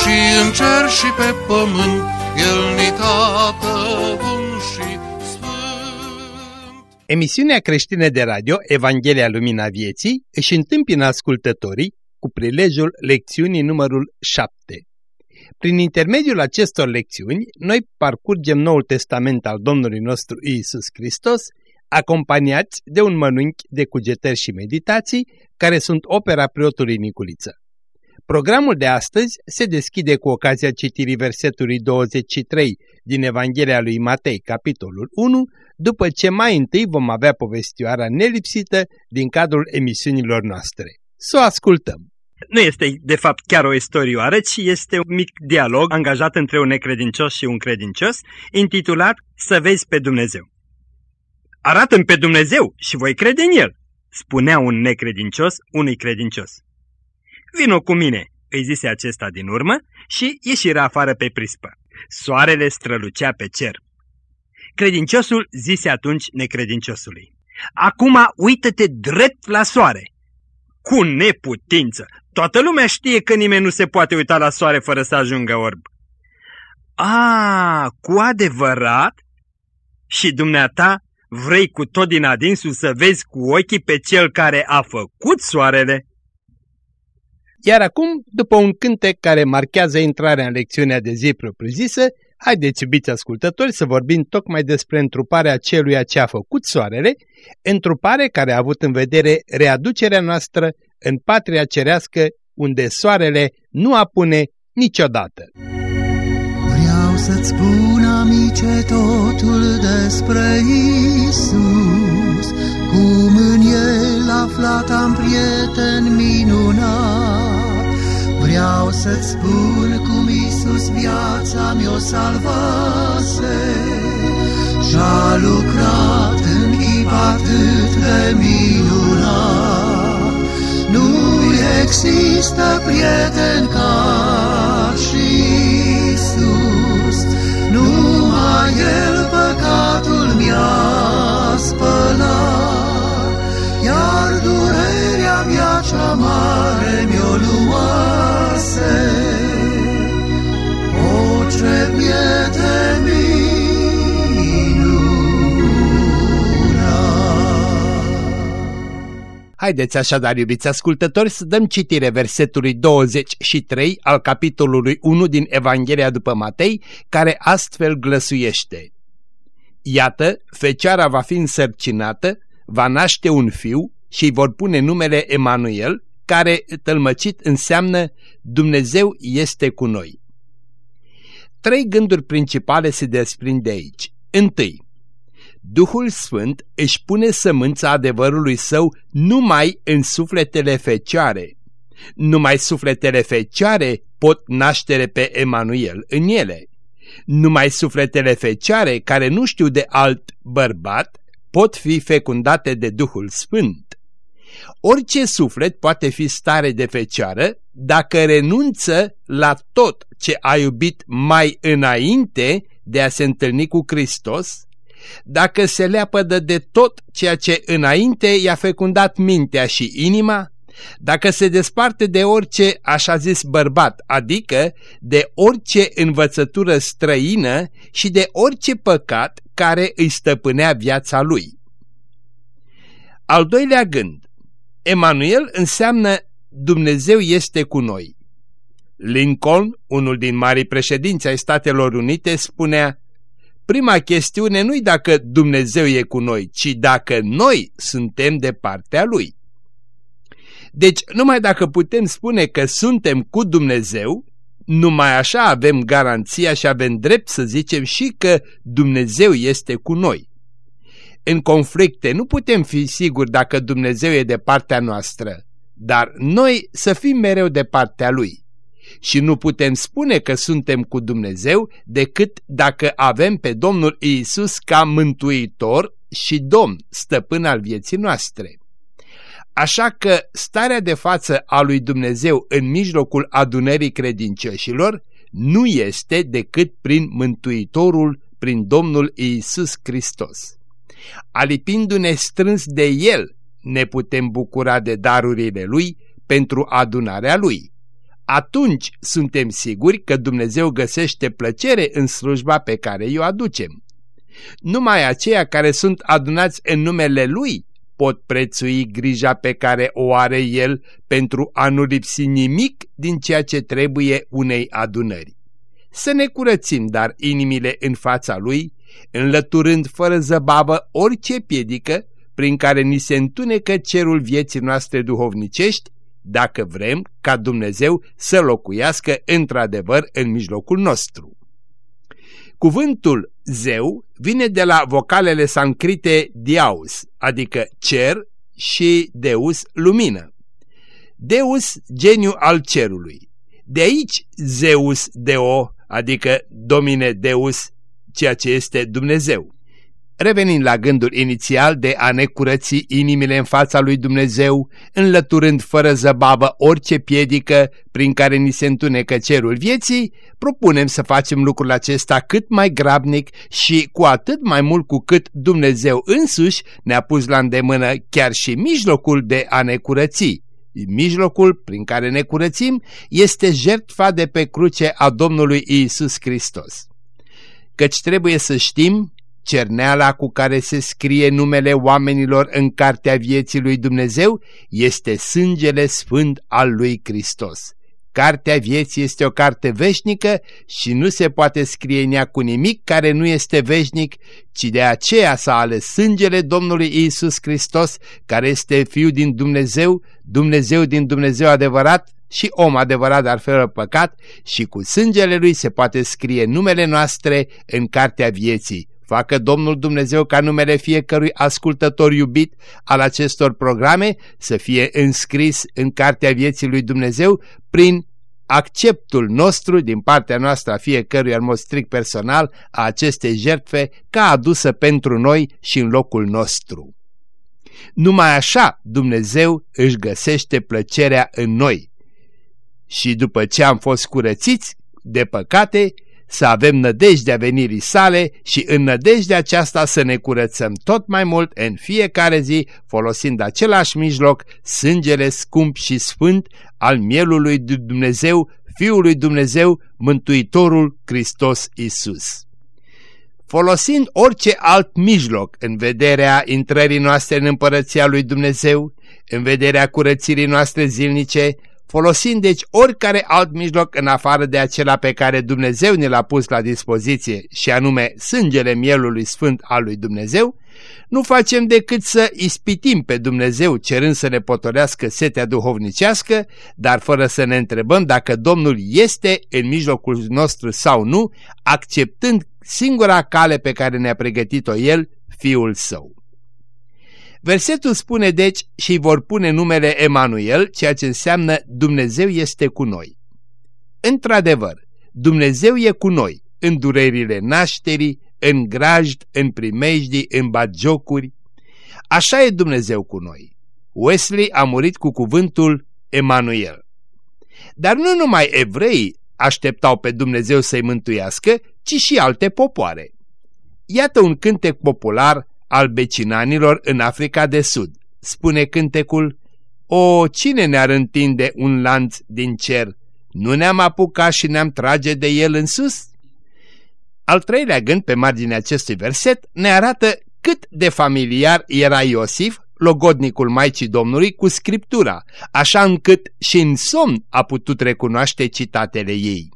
și în cer și pe pământ, El ni tată bun și sfânt. Emisiunea creștină de radio Evanghelia Lumina Vieții își întâmpină ascultătorii cu prilejul lecțiunii numărul 7. Prin intermediul acestor lecțiuni, noi parcurgem Noul Testament al Domnului nostru Iisus Hristos, acompaniați de un mănânchi de cugetări și meditații, care sunt opera preotului Niculiță. Programul de astăzi se deschide cu ocazia citirii versetului 23 din Evanghelia lui Matei, capitolul 1, după ce mai întâi vom avea povestioara nelipsită din cadrul emisiunilor noastre. Să o ascultăm! Nu este, de fapt, chiar o istorioară, ci este un mic dialog angajat între un necredincios și un credincios, intitulat Să vezi pe Dumnezeu. Arată-mi pe Dumnezeu și voi crede în El, spunea un necredincios unui credincios. Vino cu mine, îi zise acesta din urmă și ieșiră afară pe prispă. Soarele strălucea pe cer. Credinciosul zise atunci necredinciosului, Acum uită-te drept la soare. Cu neputință! Toată lumea știe că nimeni nu se poate uita la soare fără să ajungă orb. A, cu adevărat? Și dumneata vrei cu tot din adinsul să vezi cu ochii pe cel care a făcut soarele? Iar acum, după un cântec care marchează intrarea în lecțiunea de zi propriu-zisă, haideți, iubiți ascultători, să vorbim tocmai despre întruparea celuia ce a făcut soarele, întrupare care a avut în vedere readucerea noastră în patria cerească unde soarele nu apune niciodată. Vreau să-ți spun, amice, totul despre Isus, cum în El aflat am prieten minunat. Vreau să-ți spun cum Isus viața mi-o salvase și-a lucrat în chip atât de minunat. Nu există prieten ca luase. O, ce prieten Haideți așadar, iubiți ascultători, să dăm citire versetului 23 al capitolului 1 din Evanghelia după Matei, care astfel glăsuiește. Iată, fecioara va fi însărcinată, va naște un fiu și îi vor pune numele Emanuel, care tălmăcit înseamnă Dumnezeu este cu noi. Trei gânduri principale se desprind de aici. Întâi, Duhul Sfânt își pune sămânța adevărului său numai în sufletele fecioare. Numai sufletele fecioare pot naștere pe Emanuel în ele. Numai sufletele fecioare care nu știu de alt bărbat pot fi fecundate de Duhul Sfânt. Orice suflet poate fi stare de fecioară dacă renunță la tot ce a iubit mai înainte de a se întâlni cu Hristos dacă se leapădă de tot ceea ce înainte i-a fecundat mintea și inima, dacă se desparte de orice așa zis bărbat, adică de orice învățătură străină și de orice păcat care îi stăpânea viața lui. Al doilea gând, Emanuel înseamnă Dumnezeu este cu noi. Lincoln, unul din marii președinți ai Statelor Unite, spunea prima chestiune nu-i dacă Dumnezeu e cu noi, ci dacă noi suntem de partea Lui. Deci, numai dacă putem spune că suntem cu Dumnezeu, numai așa avem garanția și avem drept să zicem și că Dumnezeu este cu noi. În conflicte nu putem fi siguri dacă Dumnezeu e de partea noastră, dar noi să fim mereu de partea Lui. și nu putem spune că suntem cu Dumnezeu decât dacă avem pe Domnul Iisus ca mântuitor și Domn, stăpân al vieții noastre. Așa că starea de față a lui Dumnezeu în mijlocul adunării credincioșilor nu este decât prin Mântuitorul, prin Domnul Iisus Hristos. Alipindu-ne strâns de El, ne putem bucura de darurile Lui pentru adunarea Lui. Atunci suntem siguri că Dumnezeu găsește plăcere în slujba pe care o aducem. Numai aceia care sunt adunați în numele Lui pot prețui grija pe care o are El pentru a nu lipsi nimic din ceea ce trebuie unei adunări. Să ne curățim, dar, inimile în fața Lui, înlăturând fără zăbavă orice piedică prin care ni se întunecă cerul vieții noastre duhovnicești, dacă vrem ca Dumnezeu să locuiască într-adevăr în mijlocul nostru. Cuvântul zeu vine de la vocalele sancrite diaus, adică cer și deus lumină. Deus, geniu al cerului. De aici Zeus Deo, adică domine Deus, ceea ce este Dumnezeu. Revenind la gândul inițial de a ne curăți inimile în fața lui Dumnezeu, înlăturând fără zăbavă orice piedică prin care ni se întunecă cerul vieții, propunem să facem lucrul acesta cât mai grabnic și cu atât mai mult cu cât Dumnezeu însuși ne-a pus la îndemână chiar și mijlocul de a ne curăți. Mijlocul prin care ne curățim este jertfa de pe cruce a Domnului Iisus Hristos. Căci trebuie să știm cerneala cu care se scrie numele oamenilor în cartea vieții lui Dumnezeu este sângele sfânt al lui Hristos. Cartea vieții este o carte veșnică și nu se poate scrie în ea cu nimic care nu este veșnic, ci de aceea s-a ales sângele Domnului Isus Hristos, care este Fiul din Dumnezeu, Dumnezeu din Dumnezeu adevărat și om adevărat, dar fără păcat, și cu sângele Lui se poate scrie numele noastre în cartea vieții. Facă Domnul Dumnezeu ca numele fiecărui ascultător iubit al acestor programe să fie înscris în Cartea Vieții lui Dumnezeu prin acceptul nostru din partea noastră a fiecărui în mod strict personal a acestei jertfe ca adusă pentru noi și în locul nostru. Numai așa Dumnezeu își găsește plăcerea în noi. Și după ce am fost curățiți de păcate, să avem nădejdea venirii sale și în nădejdea aceasta să ne curățăm tot mai mult în fiecare zi, folosind același mijloc, sângele scump și sfânt al mielului de Dumnezeu, Fiului Dumnezeu, Mântuitorul Hristos Isus. Folosind orice alt mijloc în vederea intrării noastre în împărăția lui Dumnezeu, în vederea curățirii noastre zilnice, folosind deci oricare alt mijloc în afară de acela pe care Dumnezeu ne l-a pus la dispoziție și anume sângele mielului sfânt al lui Dumnezeu, nu facem decât să ispitim pe Dumnezeu cerând să ne potorească setea duhovnicească, dar fără să ne întrebăm dacă Domnul este în mijlocul nostru sau nu, acceptând singura cale pe care ne-a pregătit-o El, Fiul Său. Versetul spune deci și vor pune numele Emanuel, ceea ce înseamnă Dumnezeu este cu noi. Într-adevăr, Dumnezeu e cu noi în durerile nașterii, în grajd, în primejdii, în batjocuri. Așa e Dumnezeu cu noi. Wesley a murit cu cuvântul Emanuel. Dar nu numai evreii așteptau pe Dumnezeu să-i mântuiască, ci și alte popoare. Iată un cântec popular al becinanilor în Africa de Sud. Spune cântecul, O, cine ne-ar întinde un lanț din cer? Nu ne-am apucat și ne-am trage de el în sus? Al treilea gând pe marginea acestui verset ne arată cât de familiar era Iosif, logodnicul Maicii Domnului, cu Scriptura, așa încât și în somn a putut recunoaște citatele ei.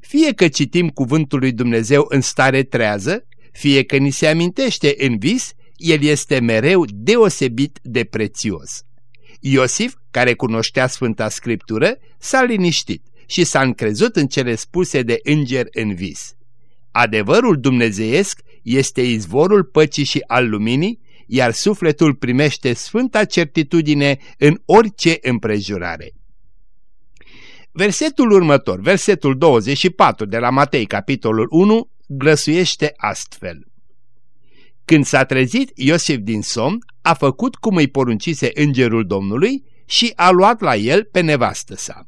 Fie că citim cuvântul lui Dumnezeu în stare trează, fie că ni se amintește în vis, el este mereu deosebit de prețios. Iosif, care cunoștea Sfânta Scriptură, s-a liniștit și s-a încrezut în cele spuse de înger în vis. Adevărul dumnezeiesc este izvorul păcii și al luminii, iar sufletul primește sfânta certitudine în orice împrejurare. Versetul următor, versetul 24 de la Matei, capitolul 1, glăsuiește astfel. Când s-a trezit Iosif din somn, a făcut cum îi poruncise îngerul Domnului și a luat la el pe nevastă sa.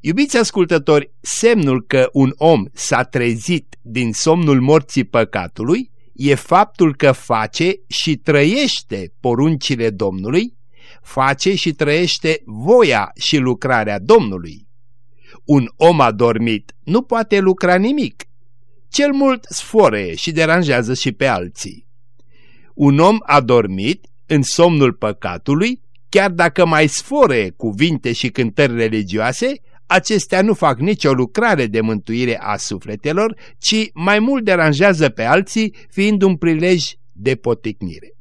Iubiți ascultători, semnul că un om s-a trezit din somnul morții păcatului e faptul că face și trăiește poruncile Domnului, face și trăiește voia și lucrarea Domnului. Un om adormit nu poate lucra nimic, cel mult sforăie și deranjează și pe alții. Un om adormit, în somnul păcatului, chiar dacă mai sforăie cuvinte și cântări religioase, acestea nu fac nicio lucrare de mântuire a sufletelor, ci mai mult deranjează pe alții, fiind un prilej de poticnire.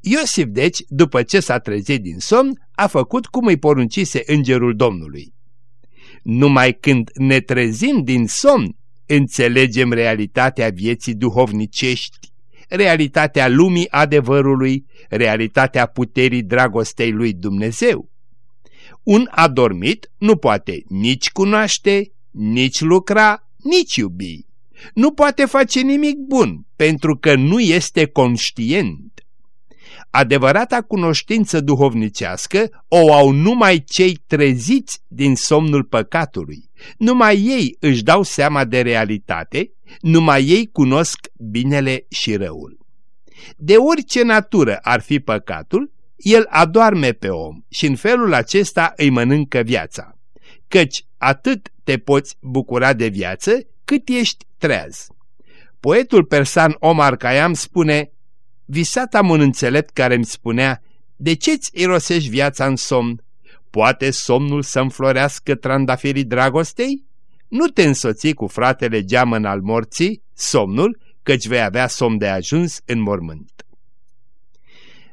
Iosif, deci, după ce s-a trezit din somn, a făcut cum îi poruncise îngerul Domnului. Numai când ne trezim din somn, înțelegem realitatea vieții duhovnicești, realitatea lumii adevărului, realitatea puterii dragostei lui Dumnezeu. Un adormit nu poate nici cunoaște, nici lucra, nici iubi. Nu poate face nimic bun, pentru că nu este conștient. Adevărata cunoștință duhovnicească o au numai cei treziți din somnul păcatului. Numai ei își dau seama de realitate, numai ei cunosc binele și răul. De orice natură ar fi păcatul, el adoarme pe om și în felul acesta îi mănâncă viața. Căci atât te poți bucura de viață cât ești treaz. Poetul persan Omar Khayyam spune Visat am un înțelept care îmi spunea De ce-ți irosești viața în somn? Poate somnul să înflorească trandafirii dragostei? Nu te însoți cu fratele geamăn al morții, somnul, căci vei avea somn de ajuns în mormânt.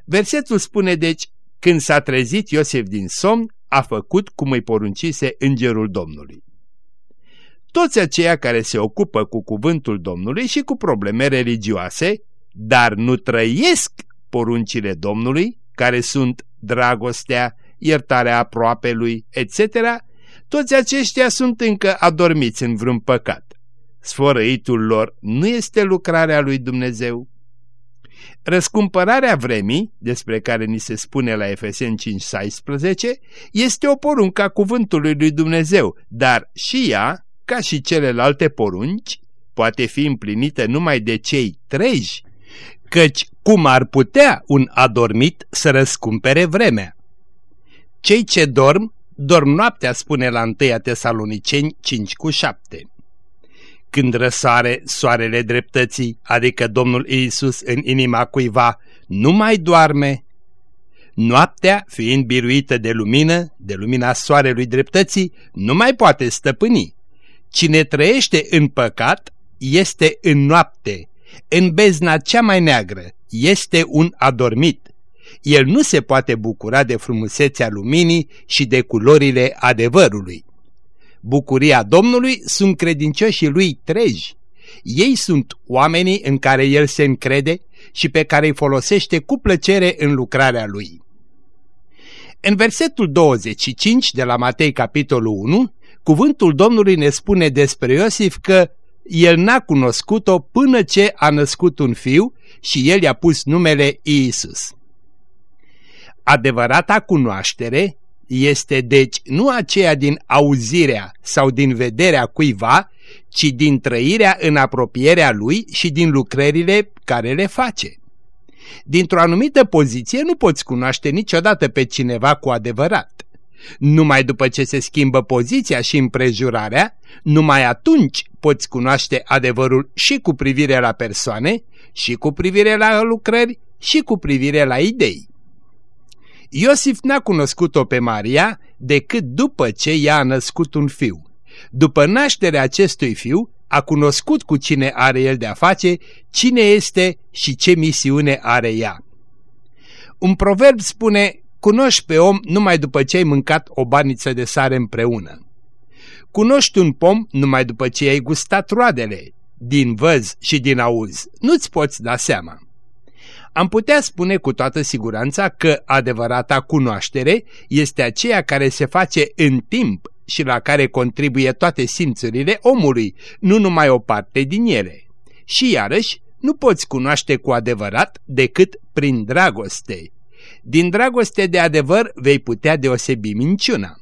Versetul spune deci, când s-a trezit Iosef din somn, a făcut cum îi poruncise îngerul Domnului. Toți aceia care se ocupă cu cuvântul Domnului și cu probleme religioase, dar nu trăiesc poruncile Domnului, care sunt dragostea, iertarea aproapelui, etc., toți aceștia sunt încă adormiți în vreun păcat. Sfărăitul lor nu este lucrarea lui Dumnezeu. Răscumpărarea vremii, despre care ni se spune la Efeseni 5.16, este o poruncă a cuvântului lui Dumnezeu, dar și ea, ca și celelalte porunci, poate fi împlinită numai de cei treji, căci cum ar putea un adormit să răscumpere vremea? Cei ce dorm, dorm noaptea, spune la 1 Tesaloniceni 5 cu 7 când răsare soarele dreptății, adică Domnul Iisus în inima cuiva, nu mai doarme. Noaptea, fiind biruită de lumină, de lumina soarelui dreptății, nu mai poate stăpâni. Cine trăiește în păcat este în noapte, în bezna cea mai neagră, este un adormit. El nu se poate bucura de frumusețea luminii și de culorile adevărului bucuria Domnului sunt credincioșii lui treji. Ei sunt oamenii în care el se încrede și pe care îi folosește cu plăcere în lucrarea lui. În versetul 25 de la Matei capitolul 1, cuvântul Domnului ne spune despre Iosif că el n-a cunoscut-o până ce a născut un fiu și el i-a pus numele Iisus. Adevărata cunoaștere este deci nu aceea din auzirea sau din vederea cuiva, ci din trăirea în apropierea lui și din lucrările care le face. Dintr-o anumită poziție nu poți cunoaște niciodată pe cineva cu adevărat. Numai după ce se schimbă poziția și împrejurarea, numai atunci poți cunoaște adevărul și cu privire la persoane, și cu privire la lucrări, și cu privire la idei. Iosif n-a cunoscut-o pe Maria decât după ce ea a născut un fiu. După nașterea acestui fiu, a cunoscut cu cine are el de-a face, cine este și ce misiune are ea. Un proverb spune, cunoști pe om numai după ce ai mâncat o baniță de sare împreună. Cunoști un pom numai după ce ai gustat roadele, din văz și din auz, nu-ți poți da seama. Am putea spune cu toată siguranța că adevărata cunoaștere este aceea care se face în timp și la care contribuie toate simțurile omului, nu numai o parte din ele. Și iarăși, nu poți cunoaște cu adevărat decât prin dragoste. Din dragoste de adevăr vei putea deosebi minciuna.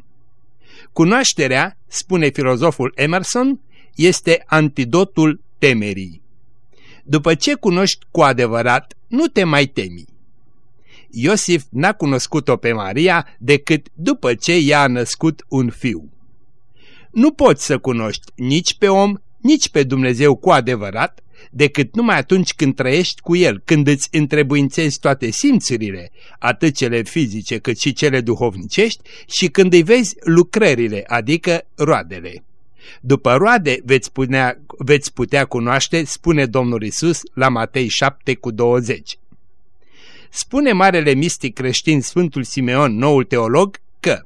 Cunoașterea, spune filozoful Emerson, este antidotul temerii. După ce cunoști cu adevărat, nu te mai temi. Iosif n-a cunoscut-o pe Maria decât după ce ea a născut un fiu. Nu poți să cunoști nici pe om, nici pe Dumnezeu cu adevărat, decât numai atunci când trăiești cu El, când îți întrebuințezi toate simțurile, atât cele fizice cât și cele duhovnicești, și când îi vezi lucrările, adică roadele. După roade veți, punea, veți putea cunoaște, spune Domnul Isus la Matei 7 cu 20. Spune marele mistic creștin Sfântul Simeon, noul teolog, că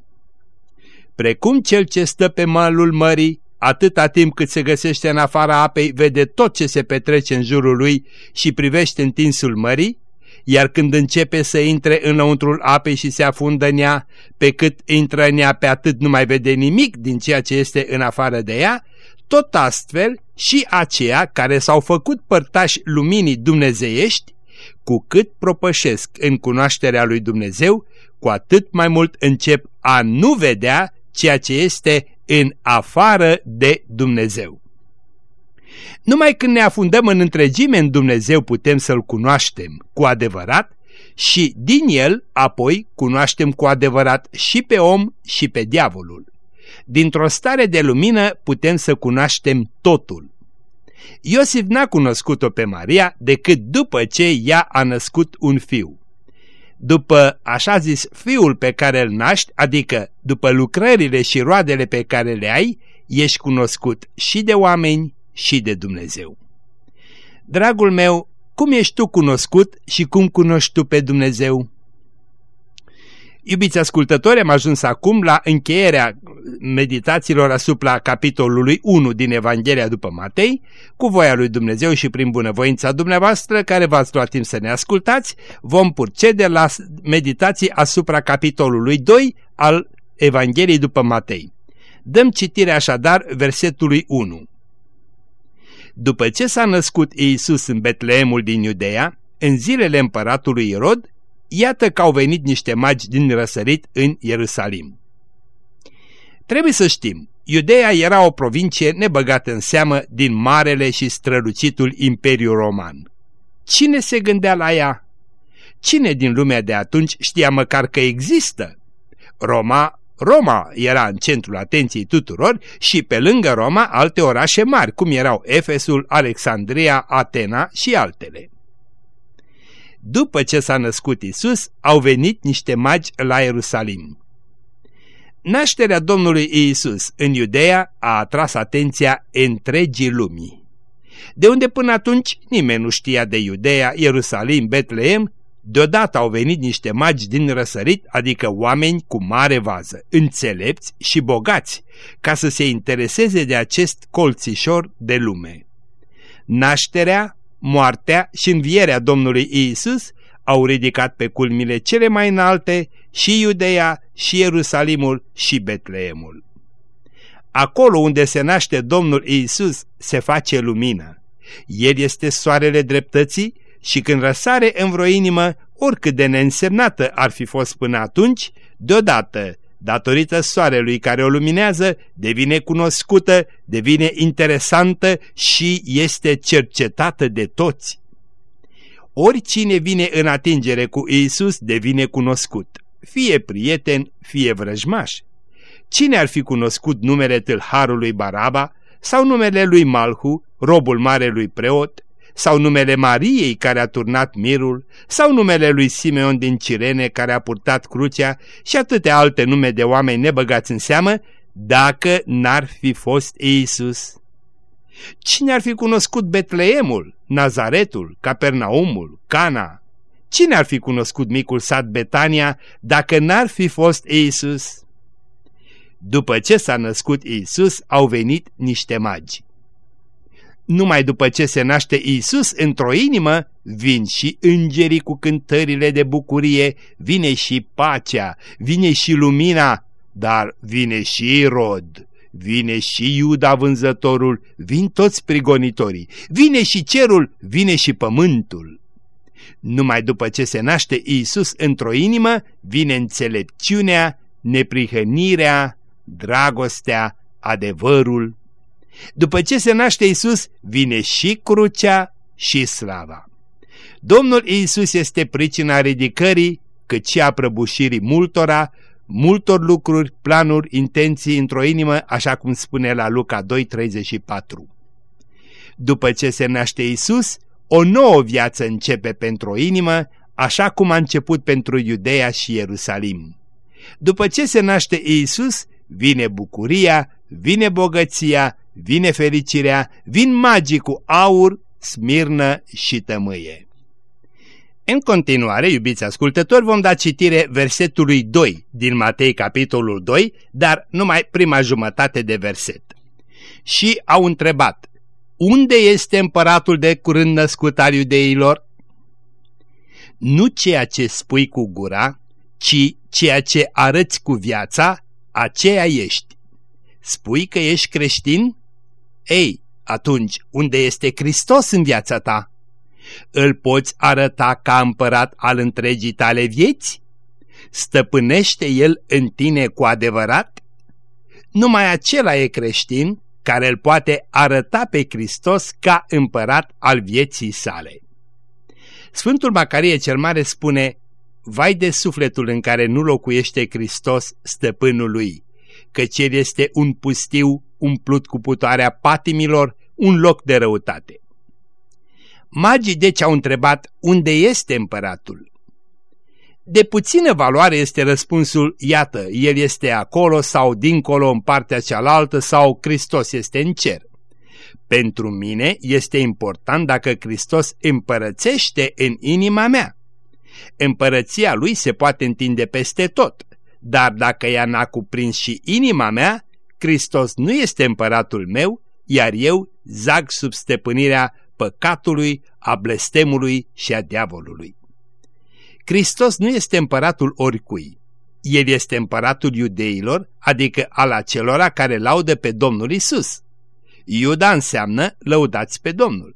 Precum cel ce stă pe malul mării, atâta timp cât se găsește în afara apei, vede tot ce se petrece în jurul lui și privește întinsul mării, iar când începe să intre înăuntrul apei și se afundă în ea, pe cât intră în ea pe atât nu mai vede nimic din ceea ce este în afară de ea, tot astfel și aceia care s-au făcut părtași luminii dumnezeiești, cu cât propășesc în cunoașterea lui Dumnezeu, cu atât mai mult încep a nu vedea ceea ce este în afară de Dumnezeu. Numai când ne afundăm în întregime în Dumnezeu putem să-L cunoaștem cu adevărat și din El apoi cunoaștem cu adevărat și pe om și pe diavolul. Dintr-o stare de lumină putem să cunoaștem totul. Iosif n-a cunoscut-o pe Maria decât după ce ea a născut un fiu. După așa zis fiul pe care îl naști, adică după lucrările și roadele pe care le ai, ești cunoscut și de oameni și de Dumnezeu. Dragul meu, cum ești tu cunoscut și cum cunoști tu pe Dumnezeu? Iubiți ascultători, am ajuns acum la încheierea meditațiilor asupra capitolului 1 din Evanghelia după Matei, cu voia lui Dumnezeu și prin bunăvoința dumneavoastră, care v-ați luat timp să ne ascultați, vom procede la meditații asupra capitolului 2 al Evangheliei după Matei. Dăm citire așadar versetului 1. După ce s-a născut Iisus în Betleemul din Iudeea, în zilele împăratului Irod, iată că au venit niște magi din răsărit în Ierusalim. Trebuie să știm, Iudeea era o provincie nebăgată în seamă din marele și strălucitul Imperiu Roman. Cine se gândea la ea? Cine din lumea de atunci știa măcar că există? Roma Roma era în centrul atenției tuturor și pe lângă Roma alte orașe mari, cum erau Efesul, Alexandria, Atena și altele. După ce s-a născut Isus, au venit niște magi la Ierusalim. Nașterea Domnului Iisus în Iudeea a atras atenția întregii lumii. De unde până atunci nimeni nu știa de Iudeea, Ierusalim, Betleem Deodată au venit niște magi din răsărit, adică oameni cu mare vază, înțelepți și bogați, ca să se intereseze de acest colțișor de lume. Nașterea, moartea și învierea Domnului Iisus au ridicat pe culmile cele mai înalte și Iudeea, și Ierusalimul, și Betleemul. Acolo unde se naște Domnul Iisus se face lumină. El este soarele dreptății și când răsare în vreo inimă, oricât de neînsemnată ar fi fost până atunci, deodată, datorită soarelui care o luminează, devine cunoscută, devine interesantă și este cercetată de toți. Oricine vine în atingere cu Isus devine cunoscut, fie prieten, fie vrăjmaș. Cine ar fi cunoscut numele tâlharului Baraba sau numele lui Malhu, robul marelui preot, sau numele Mariei care a turnat mirul, sau numele lui Simeon din Cirene care a purtat crucea și atâtea alte nume de oameni nebăgați în seamă, dacă n-ar fi fost Iisus. Cine ar fi cunoscut Betleemul, Nazaretul, Capernaumul, Cana? Cine ar fi cunoscut micul sat Betania dacă n-ar fi fost Iisus? După ce s-a născut Iisus, au venit niște magi. Numai după ce se naște Isus într-o inimă, vin și îngerii cu cântările de bucurie, vine și pacea, vine și lumina, dar vine și Irod, vine și Iuda vânzătorul, vin toți prigonitorii, vine și cerul, vine și pământul. Numai după ce se naște Iisus într-o inimă, vine înțelepciunea, neprihănirea, dragostea, adevărul. După ce se naște Iisus, vine și crucea și slava. Domnul Iisus este pricina ridicării, cât și a prăbușirii multora, multor lucruri, planuri, intenții într-o inimă, așa cum spune la Luca 2.34. După ce se naște Iisus, o nouă viață începe pentru o inimă, așa cum a început pentru Iudeea și Ierusalim. După ce se naște Iisus, vine bucuria, vine bogăția, vine fericirea, vin magii cu aur, smirnă și tămâie. În continuare, iubiți ascultători, vom da citire versetului 2 din Matei capitolul 2, dar numai prima jumătate de verset. Și au întrebat, unde este împăratul de curând născut al iudeilor? Nu ceea ce spui cu gura, ci ceea ce arăți cu viața, aceea ești. Spui că ești creștin? Ei, atunci unde este Hristos în viața ta? Îl poți arăta ca împărat al întregii tale vieți? Stăpânește El în tine cu adevărat? Numai acela e creștin care îl poate arăta pe Hristos ca împărat al vieții sale. Sfântul Macarie cel Mare spune, Vai de sufletul în care nu locuiește Hristos, stăpânul lui, căci el este un pustiu umplut cu putoarea patimilor, un loc de răutate. Magii deci au întrebat unde este împăratul. De puțină valoare este răspunsul, iată, el este acolo sau dincolo în partea cealaltă sau Hristos este în cer. Pentru mine este important dacă Hristos împărățește în inima mea. Împărăția lui se poate întinde peste tot, dar dacă ea n-a cuprins și inima mea, Hristos nu este împăratul meu, iar eu zag sub stăpânirea păcatului, a blestemului și a diavolului. Hristos nu este împăratul oricui. El este împăratul iudeilor, adică al acelora care laudă pe Domnul Isus. Iuda înseamnă lăudați pe Domnul.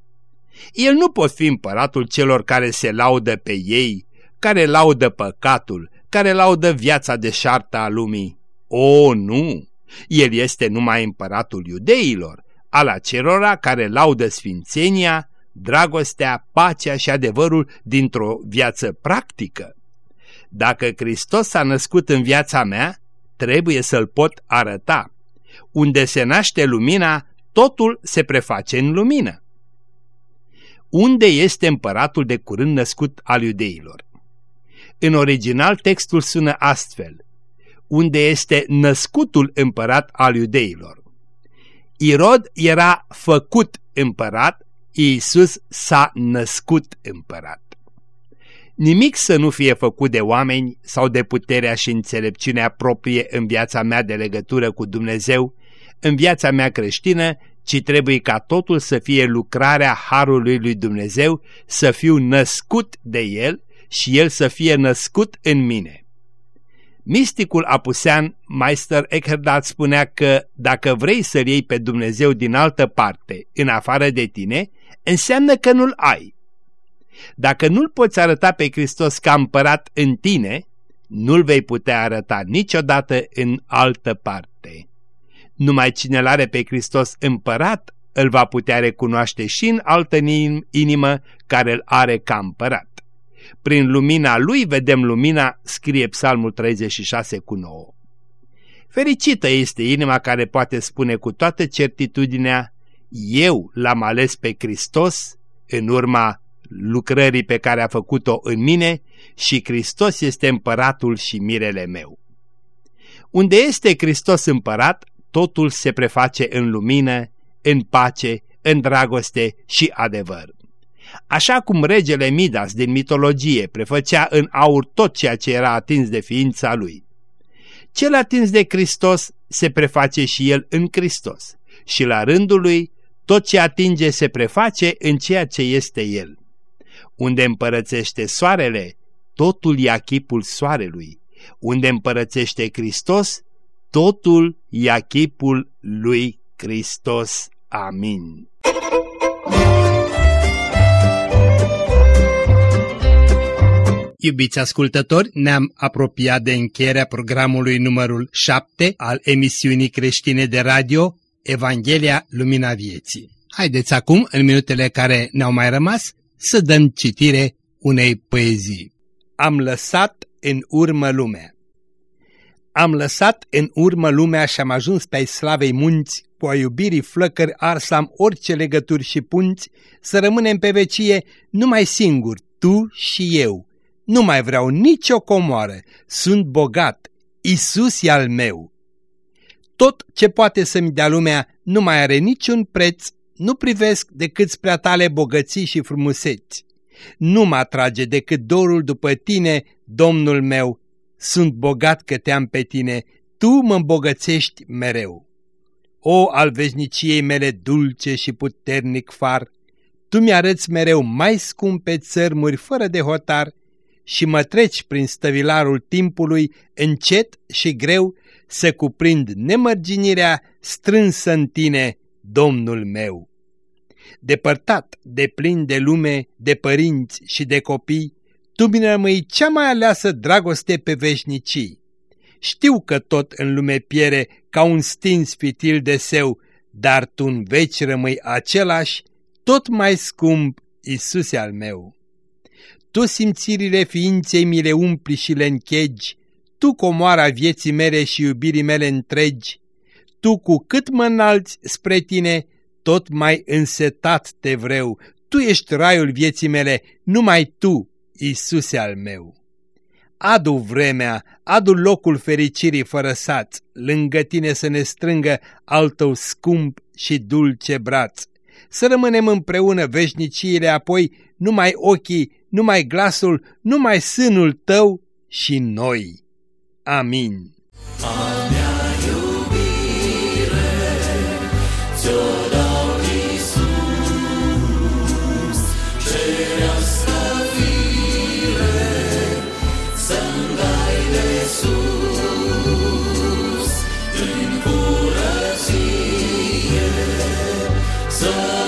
El nu pot fi împăratul celor care se laudă pe ei, care laudă păcatul, care laudă viața deșartă a lumii. O, nu! El este numai împăratul iudeilor, al acelora care laudă sfințenia, dragostea, pacea și adevărul dintr-o viață practică. Dacă Hristos s-a născut în viața mea, trebuie să-L pot arăta. Unde se naște lumina, totul se preface în lumină. Unde este împăratul de curând născut al iudeilor? În original textul sună astfel. Unde este născutul împărat al iudeilor? Irod era făcut împărat Iisus s-a născut împărat. Nimic să nu fie făcut de oameni sau de puterea și înțelepciunea proprie în viața mea de legătură cu Dumnezeu, în viața mea creștină, ci trebuie ca totul să fie lucrarea Harului lui Dumnezeu, să fiu născut de El și El să fie născut în mine. Misticul apusean Meister Eckhart spunea că dacă vrei să-L iei pe Dumnezeu din altă parte, în afară de tine, înseamnă că nu-l ai. Dacă nu-l poți arăta pe Hristos ca împărat în tine, nu-l vei putea arăta niciodată în altă parte. Numai cine l are pe Hristos împărat, îl va putea recunoaște și în altă inimă care îl are ca împărat. Prin lumina lui vedem lumina, scrie Psalmul 36 cu 9. Fericită este inima care poate spune cu toată certitudinea, eu l-am ales pe Hristos în urma lucrării pe care a făcut-o în mine și Hristos este împăratul și mirele meu. Unde este Hristos împărat, totul se preface în lumină, în pace, în dragoste și adevăr. Așa cum regele Midas din mitologie prefăcea în aur tot ceea ce era atins de ființa lui. Cel atins de Hristos se preface și el în Hristos și la rândul lui tot ce atinge se preface în ceea ce este El. Unde împărățește soarele, totul ia chipul soarelui. Unde împărățește Hristos, totul ia chipul lui Hristos. Amin. Iubiți ascultători, ne-am apropiat de încheierea programului numărul 7 al emisiunii creștine de radio Evanghelia Lumina Vieții. Haideți acum, în minutele care ne-au mai rămas, să dăm citire unei poezii. Am lăsat în urmă lumea. Am lăsat în urmă lumea și am ajuns pe slavei munți, cu a iubirii flăcări arsam orice legături și punți, să rămânem pe vecie numai singur, tu și eu. Nu mai vreau nicio comoară, sunt bogat, Isus e al meu. Tot ce poate să-mi dea lumea nu mai are niciun preț, nu privesc decât spre tale bogății și frumuseți. Nu mă atrage decât dorul după tine, Domnul meu, sunt bogat că te-am pe tine, tu mă îmbogățești mereu. O, al veșniciei mele dulce și puternic far, tu mi-arăți mereu mai scumpe țărmuri fără de hotar și mă treci prin stăvilarul timpului încet și greu să cuprind nemărginirea strânsă în tine, Domnul meu. Depărtat, de plin de lume, de părinți și de copii, tu mi rămâi cea mai aleasă dragoste pe veșnicii. Știu că tot în lume piere ca un stins fitil de seu, dar tu în veci rămâi același, tot mai scump, Iisuse al meu. Tu simțirile ființei mi le umpli și le închegi, tu comoara vieții mele și iubirii mele întregi, tu cu cât mă înalți spre tine, tot mai însetat te vreau, tu ești raiul vieții mele, numai tu, Iisuse al meu. Adu vremea, adu locul fericirii fără saț, lângă tine să ne strângă al tău scump și dulce braț. Să rămânem împreună veșniciile apoi, numai ochii, numai glasul, numai sânul tău și noi. Amin. Amin. sfântă